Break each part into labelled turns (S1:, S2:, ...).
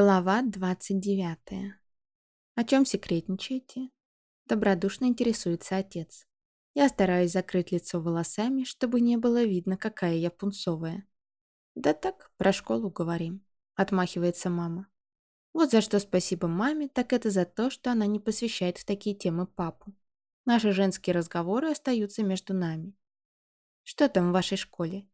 S1: Глава 29. О чем секретничаете? Добродушно интересуется отец. Я стараюсь закрыть лицо волосами, чтобы не было видно, какая я пунцовая. Да так, про школу говорим. Отмахивается мама. Вот за что спасибо маме, так это за то, что она не посвящает в такие темы папу. Наши женские разговоры остаются между нами. Что там в вашей школе?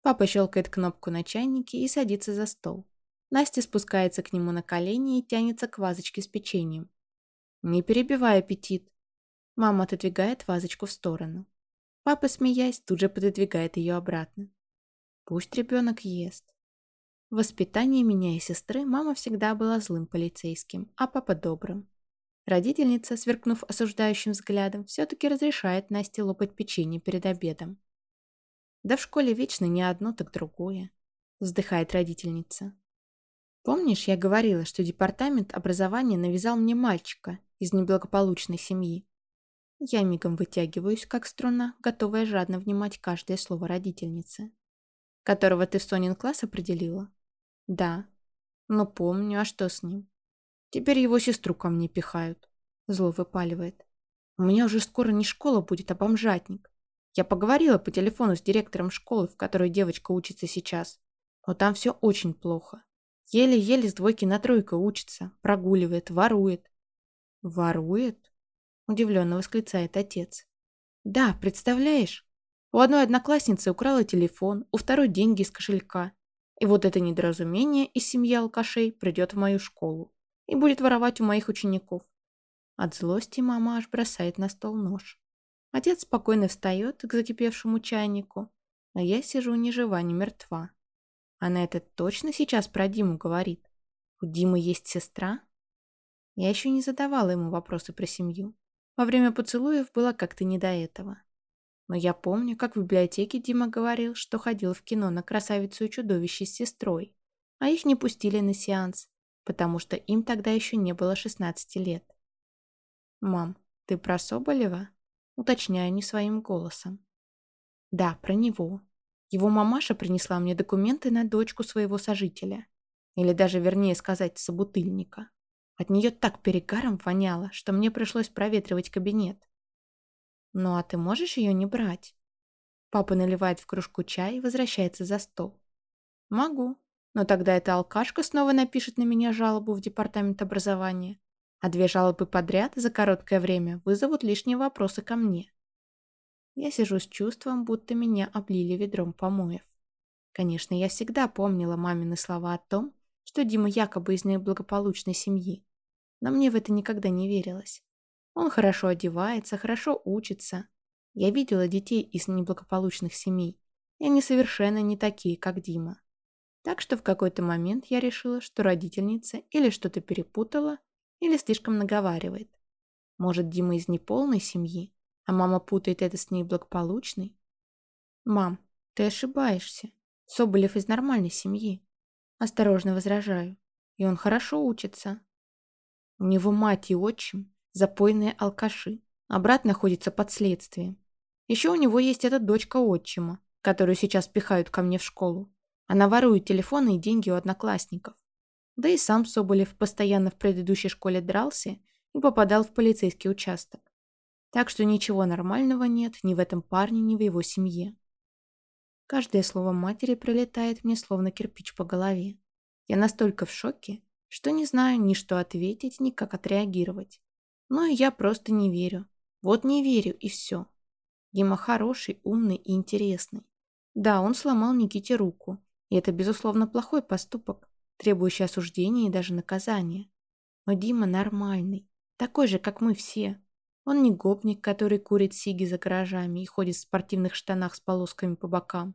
S1: Папа щелкает кнопку на чайнике и садится за стол. Настя спускается к нему на колени и тянется к вазочке с печеньем. «Не перебивай аппетит». Мама отодвигает вазочку в сторону. Папа, смеясь, тут же пододвигает ее обратно. Пусть ребенок ест. В воспитании меня и сестры мама всегда была злым полицейским, а папа добрым. Родительница, сверкнув осуждающим взглядом, все-таки разрешает Насте лопать печенье перед обедом. Да в школе вечно не одно, так другое. Вздыхает родительница. Помнишь, я говорила, что департамент образования навязал мне мальчика из неблагополучной семьи? Я мигом вытягиваюсь, как струна, готовая жадно внимать каждое слово родительницы. Которого ты в Сонин класс определила? Да. Но помню, а что с ним? Теперь его сестру ко мне пихают. Зло выпаливает. У меня уже скоро не школа будет, а бомжатник. Я поговорила по телефону с директором школы, в которой девочка учится сейчас. Но там все очень плохо. Еле-еле с двойки на тройку учится, прогуливает, ворует. «Ворует?» – удивленно восклицает отец. «Да, представляешь? У одной одноклассницы украла телефон, у второй деньги из кошелька. И вот это недоразумение из семьи алкашей придет в мою школу и будет воровать у моих учеников. От злости мама аж бросает на стол нож. Отец спокойно встает к закипевшему чайнику, а я сижу ни жива, ни мертва. Она это точно сейчас про Диму говорит? У Димы есть сестра? Я еще не задавала ему вопросы про семью. Во время поцелуев было как-то не до этого. Но я помню, как в библиотеке Дима говорил, что ходил в кино на «Красавицу и чудовище» с сестрой, а их не пустили на сеанс, потому что им тогда еще не было 16 лет. «Мам, ты про Соболева?» Уточняю не своим голосом. «Да, про него. Его мамаша принесла мне документы на дочку своего сожителя. Или даже, вернее сказать, собутыльника. От нее так перегаром воняло, что мне пришлось проветривать кабинет. «Ну а ты можешь ее не брать?» Папа наливает в кружку чай и возвращается за стол. «Могу. Но тогда эта алкашка снова напишет на меня жалобу в департамент образования. А две жалобы подряд за короткое время вызовут лишние вопросы ко мне. Я сижу с чувством, будто меня облили ведром помоев. Конечно, я всегда помнила мамины слова о том, что Дима якобы из неблагополучной семьи. Но мне в это никогда не верилось. Он хорошо одевается, хорошо учится. Я видела детей из неблагополучных семей, и они совершенно не такие, как Дима. Так что в какой-то момент я решила, что родительница или что-то перепутала, или слишком наговаривает. Может, Дима из неполной семьи, а мама путает это с ней благополучной? Мам, ты ошибаешься. Соболев из нормальной семьи. Осторожно возражаю. И он хорошо учится. У него мать и отчим, запойные алкаши. А брат находится под следствием. Еще у него есть эта дочка отчима, которую сейчас пихают ко мне в школу. Она ворует телефоны и деньги у одноклассников. Да и сам Соболев постоянно в предыдущей школе дрался и попадал в полицейский участок. Так что ничего нормального нет ни в этом парне, ни в его семье. Каждое слово матери прилетает мне словно кирпич по голове. Я настолько в шоке, что не знаю ни что ответить, ни как отреагировать. Но я просто не верю. Вот не верю и все. Дима хороший, умный и интересный. Да, он сломал Никите руку, и это, безусловно, плохой поступок, требующий осуждения и даже наказания. Но Дима нормальный, такой же, как мы все. Он не гопник, который курит сиги за гаражами и ходит в спортивных штанах с полосками по бокам.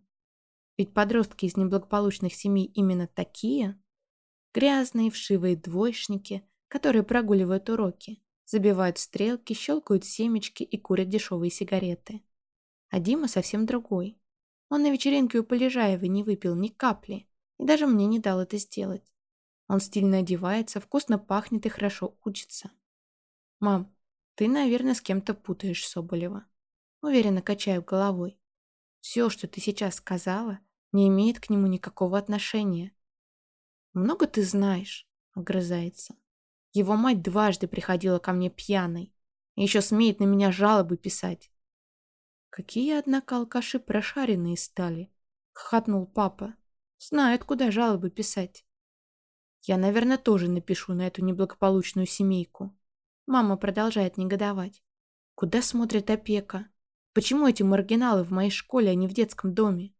S1: Ведь подростки из неблагополучных семей именно такие. Грязные, вшивые двоечники, которые прогуливают уроки, забивают стрелки, щелкают семечки и курят дешевые сигареты. А Дима совсем другой. Он на вечеринке у Полежаевой не выпил ни капли и даже мне не дал это сделать. Он стильно одевается, вкусно пахнет и хорошо учится. «Мам, ты, наверное, с кем-то путаешь Соболева. Уверенно качаю головой. Все, что ты сейчас сказала, не имеет к нему никакого отношения. Много ты знаешь, Огрызается. Его мать дважды приходила ко мне пьяной. И еще смеет на меня жалобы писать. Какие, однако, алкаши прошаренные стали. Хохотнул папа. Знают, куда жалобы писать. Я, наверное, тоже напишу на эту неблагополучную семейку. Мама продолжает негодовать. Куда смотрит опека? Почему эти маргиналы в моей школе, а не в детском доме?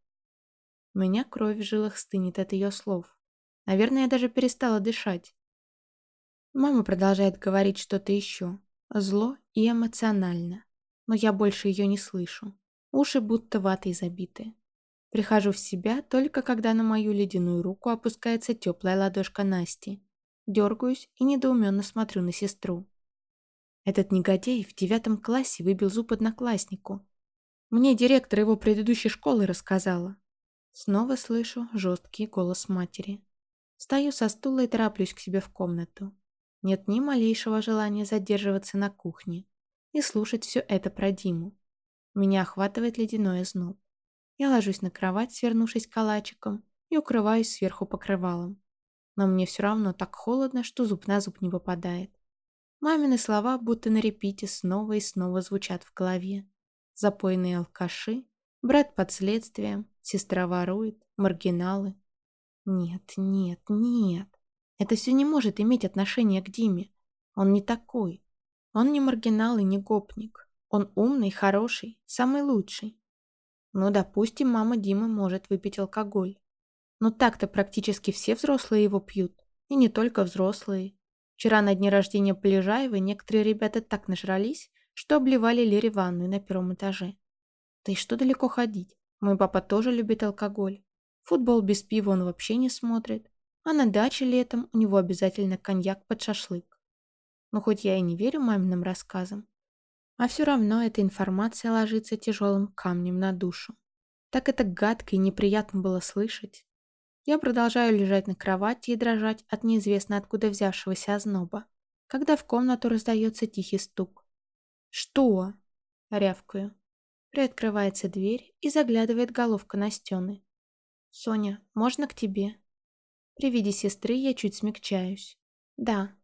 S1: Меня кровь в жилах стынет от ее слов. Наверное, я даже перестала дышать. Мама продолжает говорить что-то еще. Зло и эмоционально. Но я больше ее не слышу. Уши будто ватой забиты. Прихожу в себя только когда на мою ледяную руку опускается теплая ладошка Насти. Дергаюсь и недоуменно смотрю на сестру. Этот негодяй в девятом классе выбил зуб однокласснику. Мне директор его предыдущей школы рассказала. Снова слышу жесткий голос матери. Стою со стула и тороплюсь к себе в комнату. Нет ни малейшего желания задерживаться на кухне и слушать все это про Диму. Меня охватывает ледяной озноб. Я ложусь на кровать, свернувшись калачиком, и укрываюсь сверху покрывалом. Но мне все равно так холодно, что зуб на зуб не выпадает. Мамины слова, будто на репите, снова и снова звучат в голове. Запойные алкаши, брат под следствием, сестра ворует, маргиналы. Нет, нет, нет. Это все не может иметь отношения к Диме. Он не такой. Он не маргинал и не гопник. Он умный, хороший, самый лучший. Ну, допустим, мама Димы может выпить алкоголь. Но так-то практически все взрослые его пьют. И не только взрослые. Вчера на дне рождения Полежаевой некоторые ребята так нажрались, что обливали Лере ванную на первом этаже. Да и что далеко ходить? Мой папа тоже любит алкоголь. Футбол без пива он вообще не смотрит. А на даче летом у него обязательно коньяк под шашлык. Но хоть я и не верю маминым рассказам, а все равно эта информация ложится тяжелым камнем на душу. Так это гадко и неприятно было слышать. Я продолжаю лежать на кровати и дрожать от неизвестно откуда взявшегося озноба, когда в комнату раздается тихий стук. «Что?» — рявкаю. Приоткрывается дверь и заглядывает головка Настены. «Соня, можно к тебе?» При виде сестры я чуть смягчаюсь. «Да».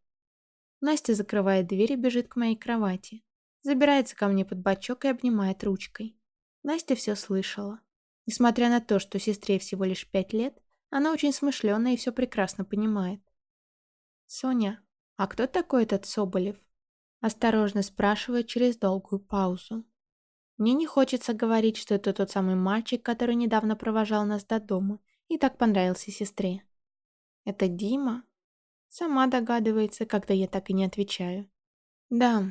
S1: Настя закрывает дверь и бежит к моей кровати. Забирается ко мне под бочок и обнимает ручкой. Настя все слышала. Несмотря на то, что сестре всего лишь пять лет, она очень смышленая и все прекрасно понимает. «Соня, а кто такой этот Соболев?» Осторожно спрашивает через долгую паузу. Мне не хочется говорить, что это тот самый мальчик, который недавно провожал нас до дома и так понравился сестре. Это Дима? Сама догадывается, когда я так и не отвечаю. Да,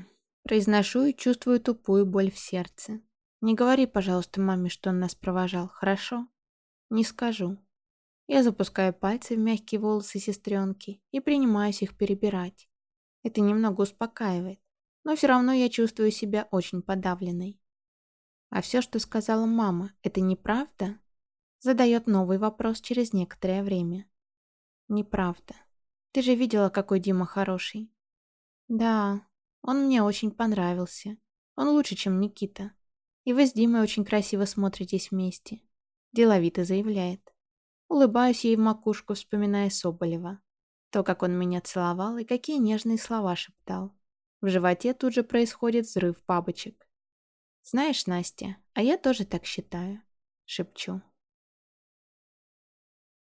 S1: произношу и чувствую тупую боль в сердце. Не говори, пожалуйста, маме, что он нас провожал, хорошо? Не скажу. Я запускаю пальцы в мягкие волосы сестренки и принимаюсь их перебирать. Это немного успокаивает, но все равно я чувствую себя очень подавленной. А все, что сказала мама, это неправда? Задает новый вопрос через некоторое время. Неправда. Ты же видела, какой Дима хороший. Да, он мне очень понравился. Он лучше, чем Никита. И вы с Димой очень красиво смотритесь вместе. Деловито заявляет. Улыбаюсь ей в макушку, вспоминая Соболева. То, как он меня целовал и какие нежные слова шептал. В животе тут же происходит взрыв бабочек. «Знаешь, Настя, а я тоже так считаю», — шепчу.